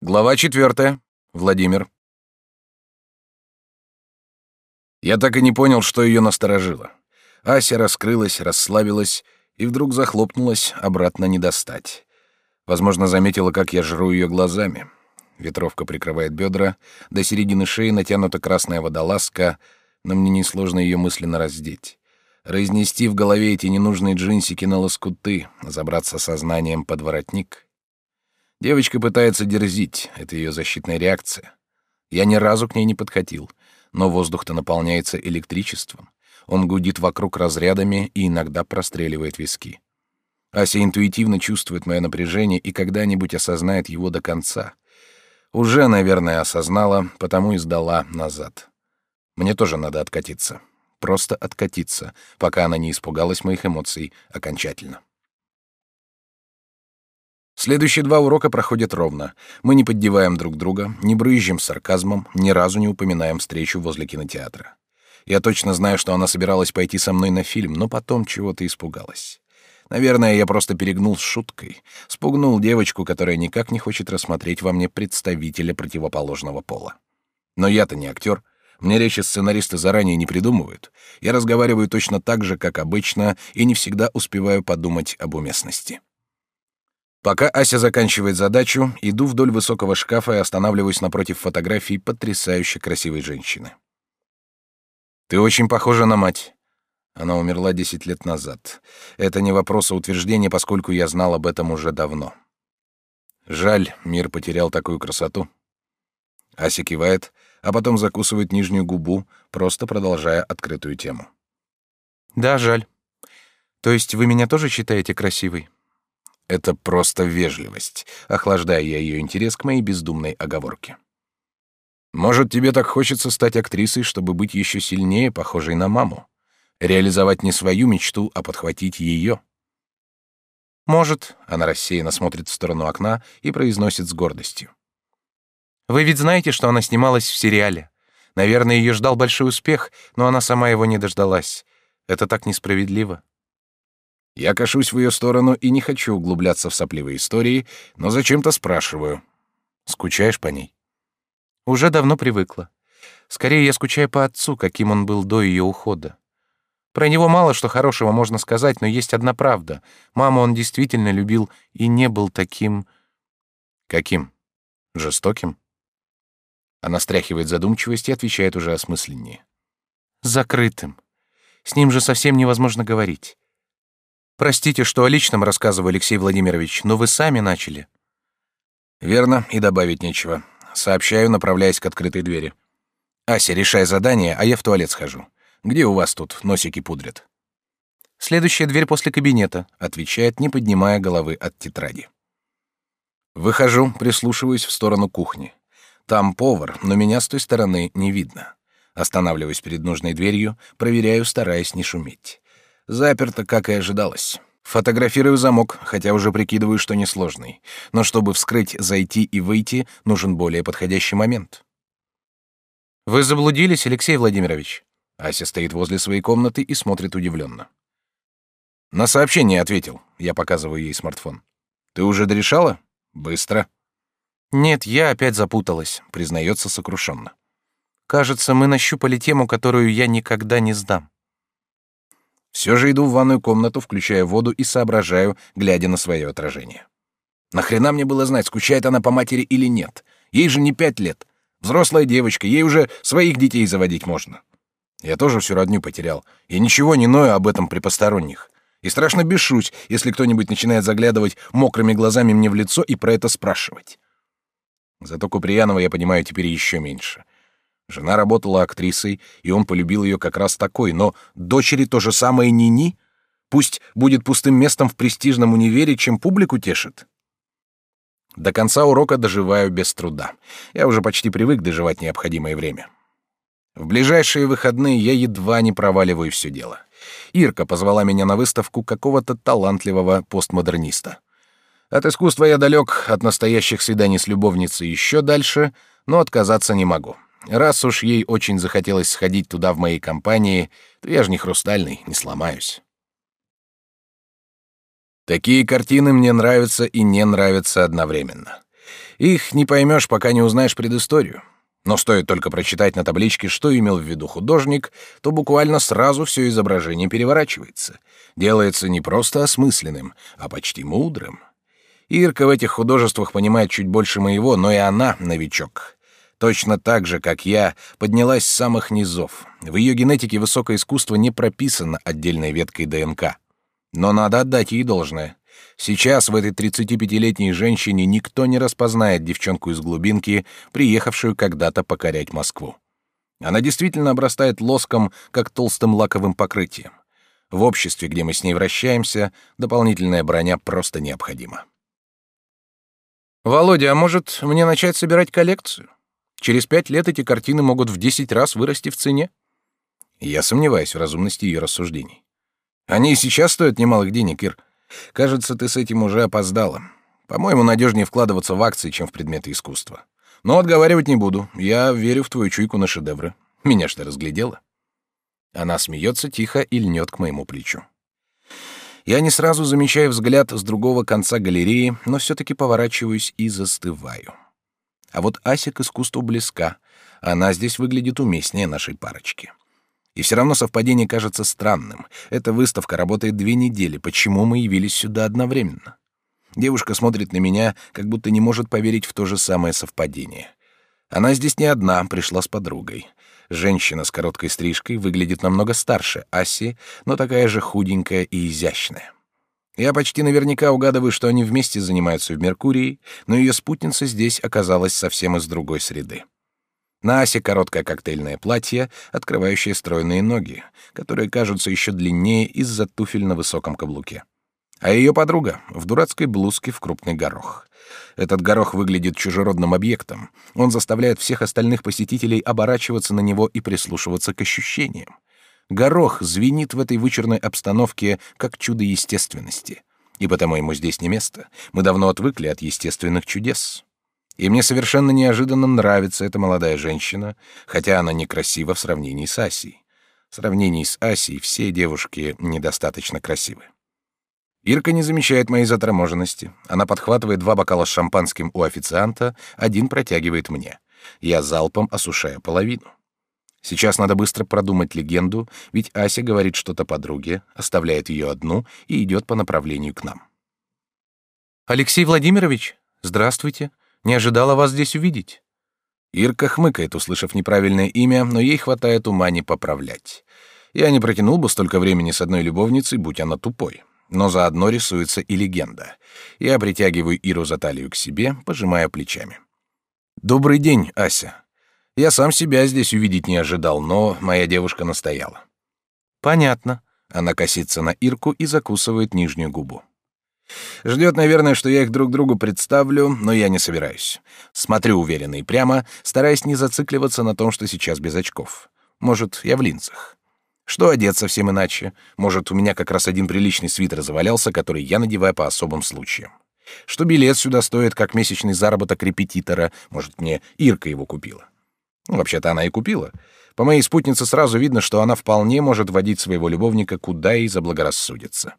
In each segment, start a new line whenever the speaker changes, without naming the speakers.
Глава четвертая. Владимир. Я так и не понял, что ее насторожило. Ася раскрылась, расслабилась и вдруг захлопнулась, обратно не достать. Возможно, заметила, как я жру ее глазами. Ветровка прикрывает бедра, до середины шеи натянута красная водолазка, но мне несложно ее мысленно раздеть. Разнести в голове эти ненужные джинсики на лоскуты, забраться сознанием под воротник — Девочка пытается дерзить, это ее защитная реакция. Я ни разу к ней не подходил, но воздух-то наполняется электричеством. Он гудит вокруг разрядами и иногда простреливает виски. Ася интуитивно чувствует мое напряжение и когда-нибудь осознает его до конца. Уже, наверное, осознала, потому и сдала назад. Мне тоже надо откатиться. Просто откатиться, пока она не испугалась моих эмоций окончательно. Следующие два урока проходят ровно. Мы не поддеваем друг друга, не брызжем сарказмом, ни разу не упоминаем встречу возле кинотеатра. Я точно знаю, что она собиралась пойти со мной на фильм, но потом чего-то испугалась. Наверное, я просто перегнул с шуткой, спугнул девочку, которая никак не хочет рассмотреть во мне представителя противоположного пола. Но я-то не актер. Мне речи сценаристы заранее не придумывают. Я разговариваю точно так же, как обычно, и не всегда успеваю подумать об уместности. Пока Ася заканчивает задачу, иду вдоль высокого шкафа и останавливаюсь напротив фотографии потрясающе красивой женщины. «Ты очень похожа на мать». Она умерла десять лет назад. Это не вопрос, а утверждение, поскольку я знал об этом уже давно. Жаль, мир потерял такую красоту. Ася кивает, а потом закусывает нижнюю губу, просто продолжая открытую тему.
«Да, жаль. То есть вы меня тоже считаете красивой?»
Это просто вежливость, охлаждая я ее интерес к моей бездумной оговорке. Может, тебе так хочется стать актрисой, чтобы быть еще сильнее похожей на маму? Реализовать не свою мечту, а подхватить ее?
Может,
она рассеянно смотрит в сторону окна и произносит с гордостью.
Вы ведь знаете, что она снималась в сериале. Наверное, ее ждал большой успех, но она сама его не дождалась. Это так несправедливо.
Я кашусь в ее сторону и не хочу углубляться в сопливые истории, но зачем-то спрашиваю. Скучаешь по ней?
Уже давно привыкла. Скорее, я скучаю по отцу, каким он был до ее ухода. Про него мало что хорошего можно сказать, но есть одна правда. Маму он действительно любил и не был таким...
Каким? Жестоким? Она стряхивает задумчивость и отвечает уже осмысленнее.
Закрытым. С ним же совсем невозможно говорить. Простите, что о личном рассказываю, Алексей Владимирович, но вы сами начали.
Верно, и добавить нечего. Сообщаю, направляясь к открытой двери. Ася, решай задание, а я в туалет схожу. Где у вас тут носики пудрят?
Следующая дверь после кабинета,
отвечает, не поднимая головы от тетради. Выхожу, прислушиваюсь в сторону кухни. Там повар, но меня с той стороны не видно. Останавливаюсь перед нужной дверью, проверяю, стараясь не шуметь. Заперто, как и ожидалось. Фотографирую замок, хотя уже прикидываю, что несложный. Но чтобы вскрыть, зайти и выйти, нужен более подходящий момент.
Вы заблудились, Алексей Владимирович?
Ася стоит возле своей комнаты и смотрит удивленно. На сообщение ответил. Я показываю ей смартфон. Ты уже дорешала? Быстро.
Нет, я опять запуталась, признается сокрушенно. Кажется, мы нащупали тему, которую я никогда не сдам.
Все же иду в ванную комнату, включая воду и соображаю, глядя на свое отражение. Нахрена мне было знать, скучает она по матери или нет? Ей же не пять лет. Взрослая девочка, ей уже своих детей заводить можно. Я тоже всю родню потерял. Я ничего не ною об этом при посторонних. И страшно бешусь, если кто-нибудь начинает заглядывать мокрыми глазами мне в лицо и про это спрашивать. Зато Куприянова я понимаю теперь еще меньше — Жена работала актрисой, и он полюбил ее как раз такой, но дочери то же самое Нини? Пусть будет пустым местом в престижном универе, чем публику тешит. До конца урока доживаю без труда. Я уже почти привык доживать необходимое время. В ближайшие выходные я едва не проваливаю все дело. Ирка позвала меня на выставку какого-то талантливого постмодерниста. От искусства я далек, от настоящих свиданий с любовницей еще дальше, но отказаться не могу. Раз уж ей очень захотелось сходить туда в моей компании, то я же не хрустальный, не сломаюсь. Такие картины мне нравятся и не нравятся одновременно. Их не поймешь, пока не узнаешь предысторию. Но стоит только прочитать на табличке, что имел в виду художник, то буквально сразу все изображение переворачивается. Делается не просто осмысленным, а почти мудрым. Ирка в этих художествах понимает чуть больше моего, но и она новичок. Точно так же, как я, поднялась с самых низов. В ее генетике высокое искусство не прописано отдельной веткой ДНК. Но надо отдать ей должное. Сейчас в этой 35-летней женщине никто не распознает девчонку из глубинки, приехавшую когда-то покорять Москву. Она действительно обрастает лоском, как толстым лаковым покрытием. В обществе, где мы с ней вращаемся, дополнительная броня просто необходима.
«Володя, а может, мне начать собирать коллекцию? Через пять лет эти картины могут в десять раз вырасти в цене?»
Я сомневаюсь в разумности ее рассуждений. Они и сейчас стоят немалых денег, Ир. Кажется, ты с этим уже опоздала. По-моему, надежнее вкладываться в акции, чем в предметы искусства. Но отговаривать не буду. Я верю в твою чуйку на шедевры. Меня что разглядела? Она смеется тихо и льнет к моему плечу. Я не сразу замечаю взгляд с другого конца галереи, но все-таки поворачиваюсь и застываю. А вот Ася к искусству близка. Она здесь выглядит уместнее нашей парочки. И все равно совпадение кажется странным. Эта выставка работает две недели. Почему мы явились сюда одновременно? Девушка смотрит на меня, как будто не может поверить в то же самое совпадение. Она здесь не одна, пришла с подругой. Женщина с короткой стрижкой выглядит намного старше Аси, но такая же худенькая и изящная. Я почти наверняка угадываю, что они вместе занимаются в Меркурии, но ее спутница здесь оказалась совсем из другой среды. На Асе короткое коктейльное платье, открывающее стройные ноги, которые кажутся еще длиннее из-за туфель на высоком каблуке. А ее подруга в дурацкой блузке в крупный горох. Этот горох выглядит чужеродным объектом. Он заставляет всех остальных посетителей оборачиваться на него и прислушиваться к ощущениям. Горох звенит в этой вычурной обстановке как чудо естественности. И потому ему здесь не место. Мы давно отвыкли от естественных чудес. И мне совершенно неожиданно нравится эта молодая женщина, хотя она некрасива в сравнении с Асей. В сравнении с Асей все девушки недостаточно красивы. Ирка не замечает моей заторможенности. Она подхватывает два бокала с шампанским у официанта, один протягивает мне. Я залпом осушаю половину. Сейчас надо быстро продумать легенду, ведь Ася говорит что-то подруге, оставляет ее одну и идет по направлению к нам.
«Алексей Владимирович, здравствуйте. Не ожидала вас здесь увидеть».
Ирка хмыкает, услышав неправильное имя, но ей хватает ума не поправлять. Я не протянул бы столько времени с одной любовницей, будь она тупой. Но заодно рисуется и легенда. Я притягиваю Иру за талию к себе, пожимая плечами. «Добрый день, Ася. Я сам себя здесь увидеть не ожидал, но моя девушка настояла».
«Понятно».
Она косится на Ирку и закусывает нижнюю губу. Ждет, наверное, что я их друг другу представлю, но я не собираюсь. Смотрю уверенно и прямо, стараясь не зацикливаться на том, что сейчас без очков. Может, я в линзах. Что одет совсем иначе? Может, у меня как раз один приличный свитер завалялся, который я надеваю по особым случаям. Что билет сюда стоит, как месячный заработок репетитора. Может, мне Ирка его купила. Ну, вообще-то она и купила. По моей спутнице сразу видно, что она вполне может водить своего любовника куда ей заблагорассудится.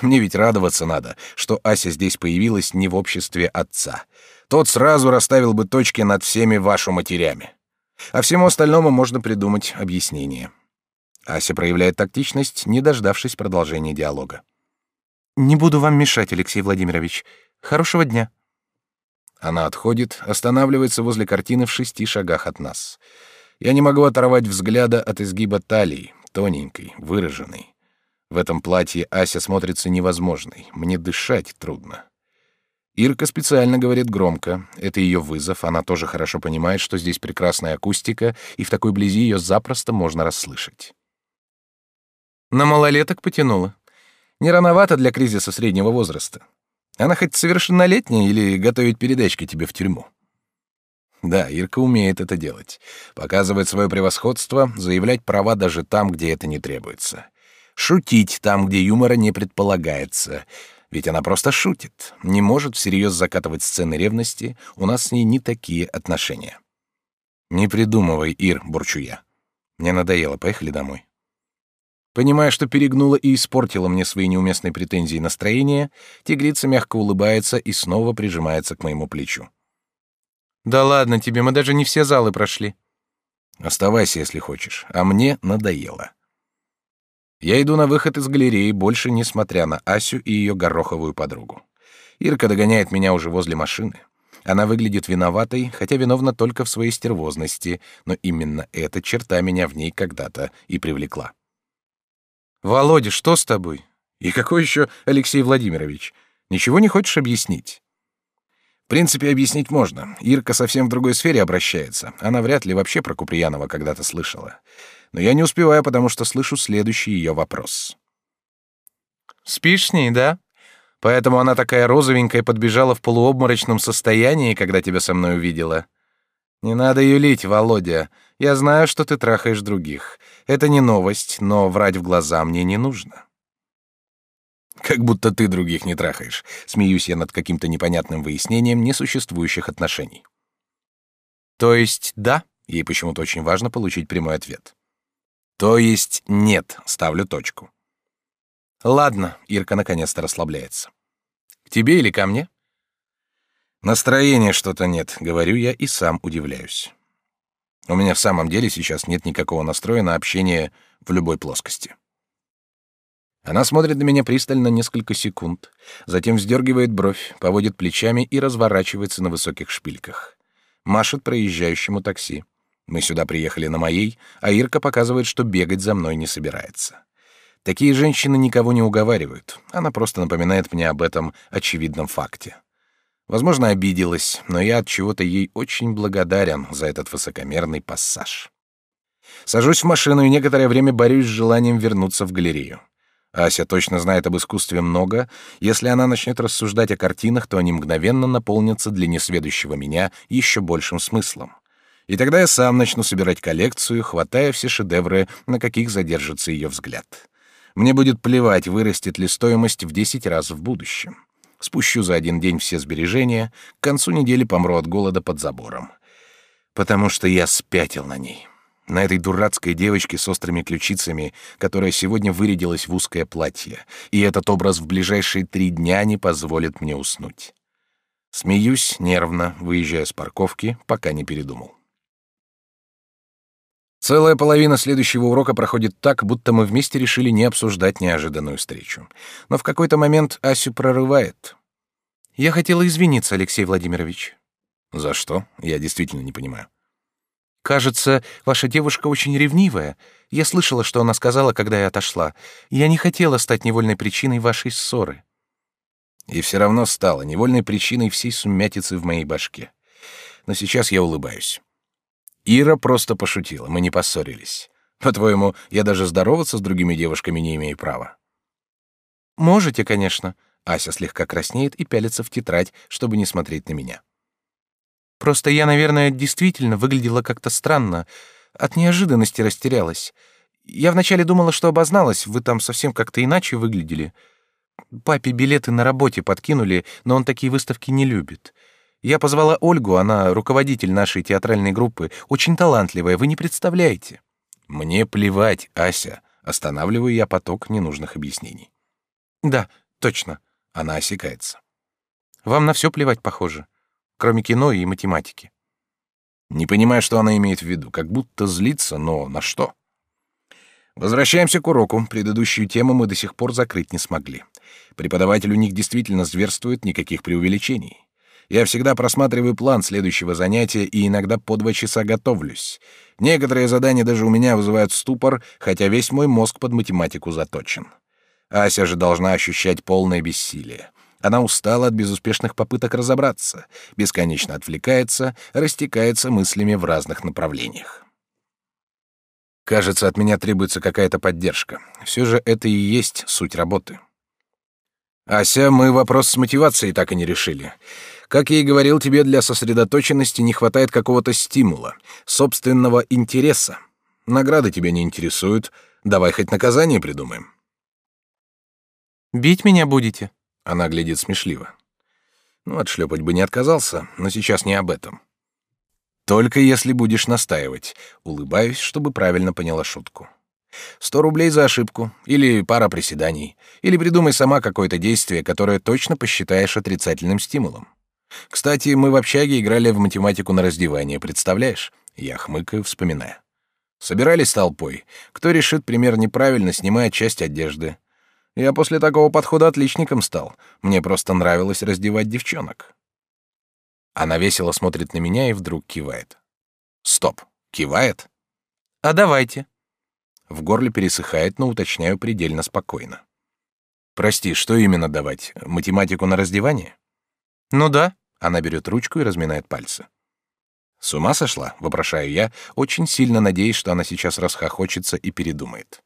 Мне ведь радоваться надо, что Ася здесь появилась не в обществе отца. Тот сразу расставил бы точки над всеми вашу матерями. А всему остальному можно придумать объяснение. Ася проявляет тактичность, не дождавшись продолжения диалога.
«Не буду вам мешать, Алексей Владимирович. Хорошего дня».
Она отходит, останавливается возле картины в шести шагах от нас. Я не могу оторвать взгляда от изгиба талии, тоненькой, выраженной. В этом платье Ася смотрится невозможной. Мне дышать трудно. Ирка специально говорит громко. Это ее вызов. Она тоже хорошо понимает, что здесь прекрасная акустика, и в такой близи ее запросто можно расслышать.
На малолеток потянула. Не рановато для кризиса среднего возраста. Она хоть совершеннолетняя или готовить передачки тебе в тюрьму?
Да, Ирка умеет это делать. Показывает свое превосходство, заявлять права даже там, где это не требуется шутить там, где юмора не предполагается. Ведь она просто шутит, не может всерьез закатывать сцены ревности, у нас с ней не такие отношения. «Не придумывай, Ир», — бурчу я. Мне надоело, поехали домой. Понимая, что перегнула и испортила мне свои неуместные претензии настроение, тигрица мягко улыбается и снова прижимается к моему плечу.
Да ладно тебе, мы даже не все залы прошли.
Оставайся, если хочешь, а мне надоело. Я иду на выход из галереи, больше не смотря на Асю и ее гороховую подругу. Ирка догоняет меня уже возле машины. Она выглядит виноватой, хотя виновна только в своей стервозности, но именно эта черта меня в ней когда-то и привлекла.
Володя, что с тобой? И какой еще Алексей Владимирович? Ничего не хочешь объяснить?
В принципе, объяснить можно. Ирка совсем в другой сфере обращается. Она вряд ли вообще про Куприянова когда-то слышала. Но я не успеваю, потому что слышу следующий ее вопрос.
Спишь с ней, да? Поэтому она такая розовенькая подбежала в полуобморочном состоянии, когда тебя со мной увидела. Не надо юлить, Володя. Я знаю, что ты трахаешь других. Это не новость, но врать в глаза мне не нужно.
Как будто ты других не трахаешь. Смеюсь я над каким-то непонятным выяснением несуществующих отношений.
То есть да?
Ей почему-то очень важно получить прямой ответ. То есть нет, ставлю точку.
Ладно, Ирка наконец-то расслабляется. К тебе или ко мне?
Настроения что-то нет, говорю я и сам удивляюсь. У меня в самом деле сейчас нет никакого настроя на общение в любой плоскости. Она смотрит на меня пристально несколько секунд, затем вздергивает бровь, поводит плечами и разворачивается на высоких шпильках. Машет проезжающему такси. Мы сюда приехали на моей, а Ирка показывает, что бегать за мной не собирается. Такие женщины никого не уговаривают. Она просто напоминает мне об этом очевидном факте. Возможно, обиделась, но я от чего-то ей очень благодарен за этот высокомерный пассаж. Сажусь в машину и некоторое время борюсь с желанием вернуться в галерею. Ася точно знает об искусстве много. Если она начнет рассуждать о картинах, то они мгновенно наполнятся для несведущего меня еще большим смыслом. И тогда я сам начну собирать коллекцию, хватая все шедевры, на каких задержится ее взгляд. Мне будет плевать, вырастет ли стоимость в 10 раз в будущем. Спущу за один день все сбережения, к концу недели помру от голода под забором. Потому что я спятил на ней. На этой дурацкой девочке с острыми ключицами, которая сегодня вырядилась в узкое платье, и этот образ в ближайшие три дня не позволит мне уснуть. Смеюсь нервно, выезжая с парковки, пока не передумал. Целая половина следующего урока проходит так, будто мы вместе решили не обсуждать неожиданную встречу. Но в какой-то момент Асю прорывает.
«Я хотела извиниться, Алексей Владимирович».
«За что? Я действительно не понимаю».
«Кажется, ваша девушка очень ревнивая. Я слышала, что она сказала, когда я отошла. Я не хотела стать невольной причиной вашей ссоры».
И все равно стала невольной причиной всей сумятицы в моей башке. Но сейчас я улыбаюсь. Ира просто пошутила, мы не поссорились. По-твоему, я даже здороваться с другими девушками не имею права?
Можете, конечно.
Ася слегка краснеет и пялится в тетрадь, чтобы не смотреть на меня.
Просто я, наверное, действительно выглядела как-то странно. От неожиданности растерялась. Я вначале думала, что обозналась, вы там совсем как-то иначе выглядели. Папе билеты на работе подкинули, но он такие выставки не любит. Я позвала Ольгу, она руководитель нашей театральной группы, очень талантливая, вы не представляете.
Мне плевать, Ася. Останавливаю я поток ненужных объяснений.
Да, точно.
Она осекается.
Вам на все плевать, похоже, кроме кино и математики.
Не понимаю, что она имеет в виду, как будто злится, но на что? Возвращаемся к уроку. Предыдущую тему мы до сих пор закрыть не смогли. Преподаватель у них действительно зверствует, никаких преувеличений. Я всегда просматриваю план следующего занятия и иногда по два часа готовлюсь. Некоторые задания даже у меня вызывают ступор, хотя весь мой мозг под математику заточен. Ася же должна ощущать полное бессилие. Она устала от безуспешных попыток разобраться, бесконечно отвлекается, растекается мыслями в разных направлениях. Кажется, от меня требуется какая-то поддержка. Все же это и есть суть работы. Ася, мы вопрос с мотивацией так и не решили. Как я и говорил, тебе для сосредоточенности не хватает какого-то стимула, собственного интереса. Награды тебя не интересуют, давай хоть наказание придумаем.
Бить меня будете?
Она глядит смешливо. Ну, отшлепать бы не отказался, но сейчас не об этом. Только если будешь настаивать. Улыбаюсь, чтобы правильно поняла шутку. Сто рублей за ошибку, или пара приседаний, или придумай сама какое-то действие, которое точно посчитаешь отрицательным стимулом. Кстати, мы в общаге играли в математику на раздевание, представляешь? Я хмыкаю, вспоминая. Собирались толпой. Кто решит пример неправильно, снимая часть одежды. Я после такого подхода отличником стал. Мне просто нравилось раздевать девчонок. Она весело смотрит на меня и вдруг кивает. Стоп. Кивает?
А давайте.
В горле пересыхает, но уточняю предельно спокойно. Прости, что именно давать? Математику на раздевание?
Ну да.
Она берет ручку и разминает пальцы. С ума сошла? вопрошаю я, очень сильно надеясь, что она сейчас расхохочется и передумает.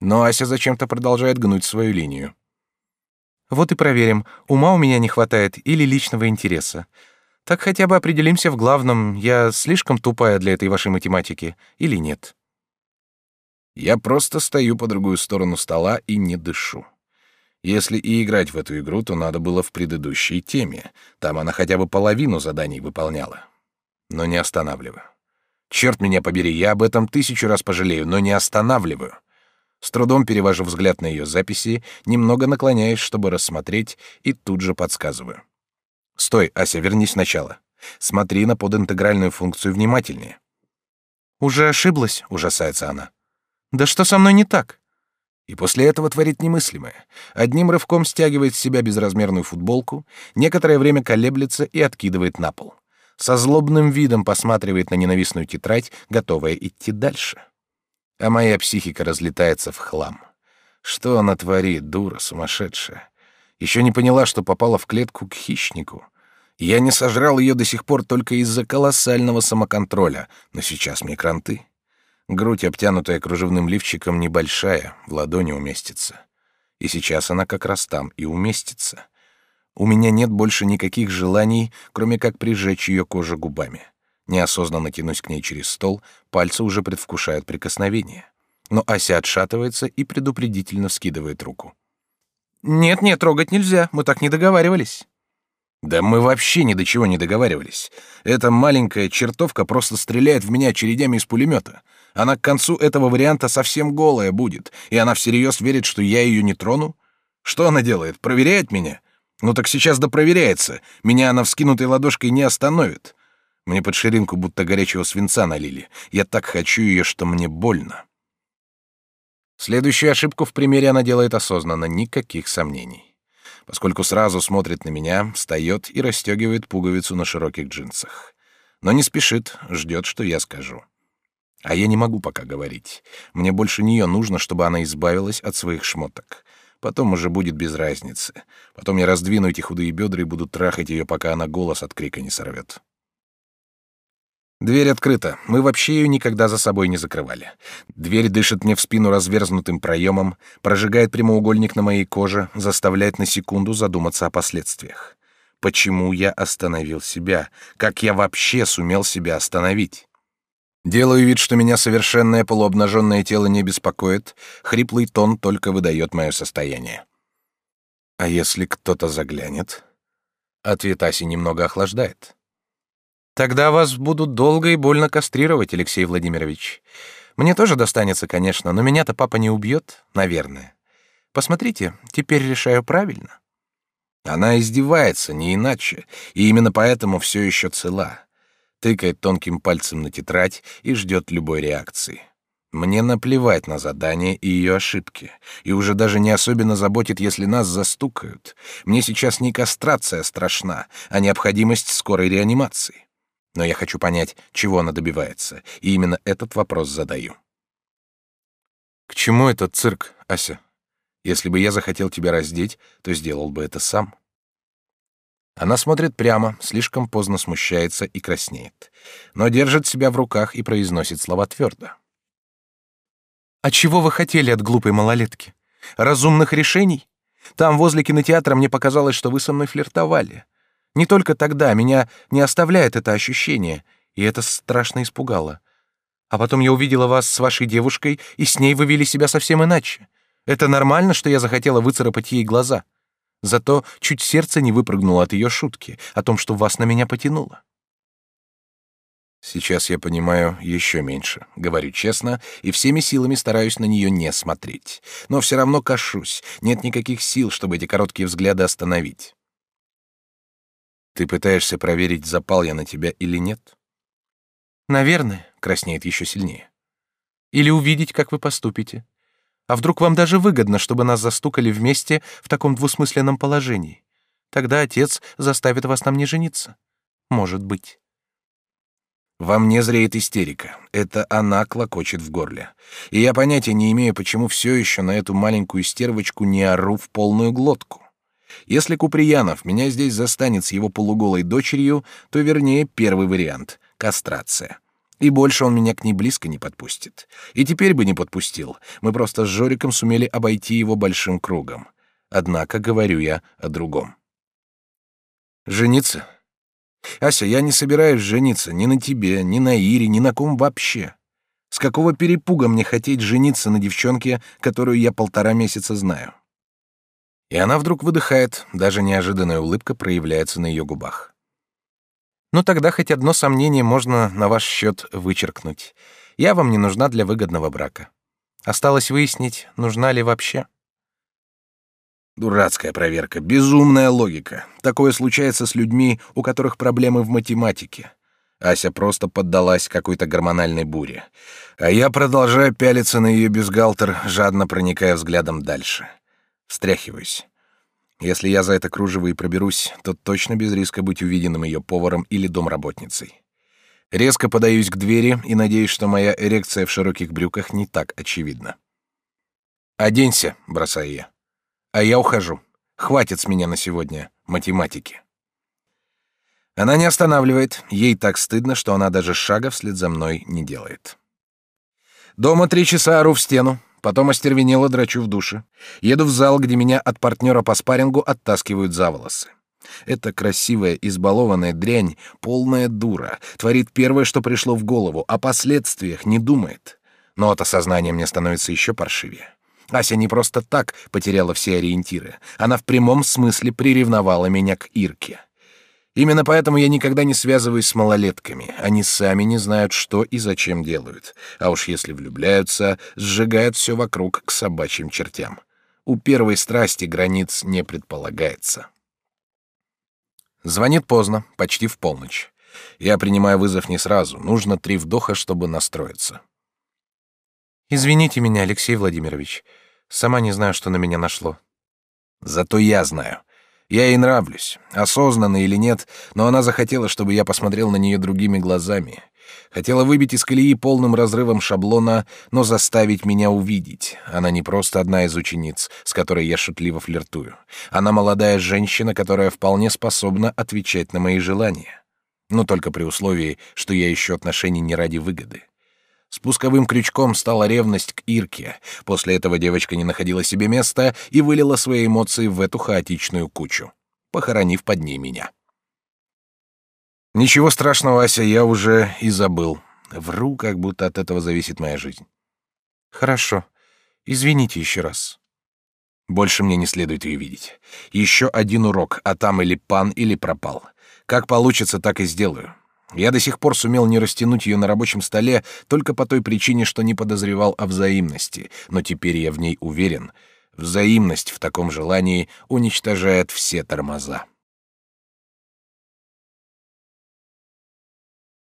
Но Ася зачем-то продолжает гнуть свою линию.
Вот и проверим, ума у меня не хватает или личного интереса. Так хотя бы определимся в главном, я слишком тупая для этой вашей математики или нет.
Я просто стою по другую сторону стола и не дышу. Если и играть в эту игру, то надо было в предыдущей теме. Там она хотя бы половину заданий выполняла. Но не останавливаю. Черт меня побери, я об этом тысячу раз пожалею, но не останавливаю. С трудом перевожу взгляд на ее записи, немного наклоняюсь, чтобы рассмотреть, и тут же подсказываю. «Стой, Ася, вернись сначала. Смотри на подинтегральную функцию внимательнее».
«Уже ошиблась?»
— ужасается она.
«Да что со мной не так?»
И после этого творит немыслимое. Одним рывком стягивает с себя безразмерную футболку, некоторое время колеблется и откидывает на пол. Со злобным видом посматривает на ненавистную тетрадь, готовая идти дальше. А моя психика разлетается в хлам. Что она творит, дура сумасшедшая? Еще не поняла, что попала в клетку к хищнику. Я не сожрал ее до сих пор только из-за колоссального самоконтроля, но сейчас мне кранты. Грудь, обтянутая кружевным лифчиком, небольшая, в ладони уместится. И сейчас она как раз там и уместится. У меня нет больше никаких желаний, кроме как прижечь ее кожу губами. Неосознанно тянусь к ней через стол, пальцы уже предвкушают прикосновение. Но Ася отшатывается и предупредительно вскидывает руку.
«Нет-нет, трогать нельзя, мы так не договаривались».
Да мы вообще ни до чего не договаривались. Эта маленькая чертовка просто стреляет в меня очередями из пулемета. Она к концу этого варианта совсем голая будет, и она всерьез верит, что я ее не трону? Что она делает? Проверяет меня? Ну так сейчас да проверяется. Меня она вскинутой ладошкой не остановит. Мне под ширинку будто горячего свинца налили. Я так хочу ее, что мне больно. Следующую ошибку в примере она делает осознанно, никаких сомнений. Поскольку сразу смотрит на меня, встает и расстегивает пуговицу на широких джинсах. Но не спешит, ждет, что я скажу. А я не могу пока говорить. Мне больше нее нужно, чтобы она избавилась от своих шмоток. Потом уже будет без разницы. Потом я раздвину эти худые бедра и буду трахать ее, пока она голос от крика не сорвет. Дверь открыта. Мы вообще ее никогда за собой не закрывали. Дверь дышит мне в спину разверзнутым проемом, прожигает прямоугольник на моей коже, заставляет на секунду задуматься о последствиях. Почему я остановил себя? Как я вообще сумел себя остановить? Делаю вид, что меня совершенное полуобнаженное тело не беспокоит, хриплый тон только выдает мое состояние. А если кто-то заглянет? Ответ Аси немного охлаждает. Тогда вас будут долго и больно кастрировать, Алексей Владимирович. Мне тоже достанется, конечно, но меня-то папа не убьет, наверное. Посмотрите, теперь решаю правильно. Она издевается, не иначе, и именно поэтому все еще цела тыкает тонким пальцем на тетрадь и ждет любой реакции. Мне наплевать на задание и ее ошибки, и уже даже не особенно заботит, если нас застукают. Мне сейчас не кастрация страшна, а необходимость скорой реанимации. Но я хочу понять, чего она добивается, и именно этот вопрос задаю. К чему этот цирк, Ася? Если бы я захотел тебя раздеть, то сделал бы это сам. Она смотрит прямо, слишком поздно смущается и краснеет, но держит себя в руках и произносит слова твердо.
«А чего вы хотели от глупой малолетки? Разумных решений? Там, возле кинотеатра, мне показалось, что вы со мной флиртовали. Не только тогда, меня не оставляет это ощущение, и это страшно испугало. А потом я увидела вас с вашей девушкой, и с ней вы вели себя совсем иначе. Это нормально, что я захотела выцарапать ей глаза?» Зато чуть сердце не выпрыгнуло от ее шутки о том, что вас на меня потянуло.
Сейчас я понимаю еще меньше, говорю честно, и всеми силами стараюсь на нее не смотреть. Но все равно кашусь, нет никаких сил, чтобы эти короткие взгляды остановить. Ты пытаешься проверить, запал я на тебя или нет?
Наверное, краснеет еще сильнее. Или увидеть, как вы поступите. А вдруг вам даже выгодно, чтобы нас застукали вместе в таком двусмысленном положении? Тогда отец заставит вас на мне жениться. Может быть.
Во мне зреет истерика. Это она клокочет в горле. И я понятия не имею, почему все еще на эту маленькую стервочку не ору в полную глотку. Если Куприянов меня здесь застанет с его полуголой дочерью, то вернее первый вариант — кастрация. И больше он меня к ней близко не подпустит. И теперь бы не подпустил. Мы просто с Жориком сумели обойти его большим кругом. Однако говорю я о другом. Жениться? Ася, я не собираюсь жениться ни на тебе, ни на Ире, ни на ком вообще. С какого перепуга мне хотеть жениться на девчонке, которую я полтора месяца знаю? И она вдруг выдыхает, даже неожиданная улыбка проявляется на ее губах.
Ну тогда хоть одно сомнение можно на ваш счет вычеркнуть. Я вам не нужна для выгодного брака. Осталось выяснить, нужна ли вообще.
Дурацкая проверка, безумная логика. Такое случается с людьми, у которых проблемы в математике. Ася просто поддалась какой-то гормональной буре. А я продолжаю пялиться на ее бюстгальтер, жадно проникая взглядом дальше. Встряхиваюсь. Если я за это кружево и проберусь, то точно без риска быть увиденным ее поваром или домработницей. Резко подаюсь к двери и надеюсь, что моя эрекция в широких брюках не так очевидна. «Оденься», — бросаю я. «А я ухожу. Хватит с меня на сегодня математики». Она не останавливает, ей так стыдно, что она даже шага вслед за мной не делает. Дома три часа ору в стену, Потом остервенело драчу в душе. Еду в зал, где меня от партнера по спаррингу оттаскивают за волосы. Эта красивая, избалованная дрянь, полная дура, творит первое, что пришло в голову, о последствиях не думает. Но от осознания мне становится еще паршивее. Ася не просто так потеряла все ориентиры. Она в прямом смысле приревновала меня к Ирке. Именно поэтому я никогда не связываюсь с малолетками. Они сами не знают, что и зачем делают. А уж если влюбляются, сжигают все вокруг к собачьим чертям. У первой страсти границ не предполагается. Звонит поздно, почти в полночь. Я принимаю вызов не сразу. Нужно три вдоха, чтобы настроиться.
Извините меня, Алексей Владимирович. Сама не знаю, что на меня нашло.
Зато я знаю. Я ей нравлюсь, осознанно или нет, но она захотела, чтобы я посмотрел на нее другими глазами. Хотела выбить из колеи полным разрывом шаблона, но заставить меня увидеть. Она не просто одна из учениц, с которой я шутливо флиртую. Она молодая женщина, которая вполне способна отвечать на мои желания. Но только при условии, что я ищу отношений не ради выгоды. Спусковым крючком стала ревность к Ирке. После этого девочка не находила себе места и вылила свои эмоции в эту хаотичную кучу, похоронив под ней меня. Ничего страшного, Ася, я уже и забыл. Вру, как будто от этого зависит моя жизнь.
Хорошо. Извините еще раз.
Больше мне не следует ее видеть. Еще один урок, а там или пан, или пропал. Как получится, так и сделаю. Я до сих пор сумел не растянуть ее на рабочем столе только по той причине, что не подозревал о взаимности, но теперь я в ней уверен. Взаимность в таком желании уничтожает все тормоза.